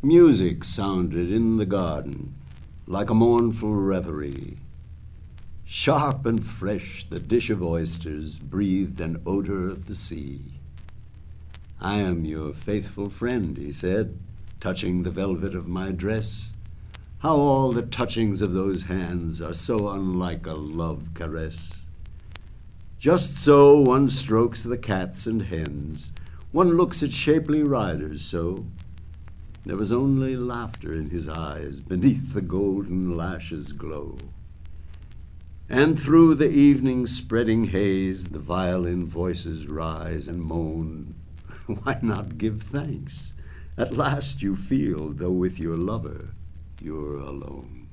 Music sounded in the garden like a mournful reverie. Sharp and fresh, the dish of oysters breathed an odor of the sea. I am your faithful friend, he said, touching the velvet of my dress. How all the touchings of those hands are so unlike a love caress. Just so one strokes the cats and hens, one looks at shapely riders so. There was only laughter in his eyes beneath the golden lashes glow. And through the evening's spreading haze, the violin voices rise and moan. Why not give thanks? At last you feel, though with your lover, you're alone.